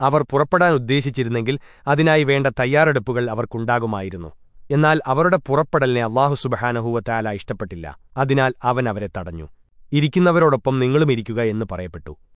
അവർ പുറപ്പെടാൻ ഉദ്ദേശിച്ചിരുന്നെങ്കിൽ അതിനായി വേണ്ട തയ്യാറെടുപ്പുകൾ അവർക്കുണ്ടാകുമായിരുന്നു. എന്നാൽ അവരുടെ പുറപ്പെടലിനെ അള്ളാഹു സുബഹാനഹൂവത്താല ഇഷ്ടപ്പെട്ടില്ല. അതിനാൽ അവൻ അവരെ തടഞ്ഞു. ഇരിക്കുന്നവരോടൊപ്പം നിങ്ങളും ഇരിക്കുക എന്ന് പറയപ്പെട്ടു.